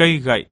cây gậy,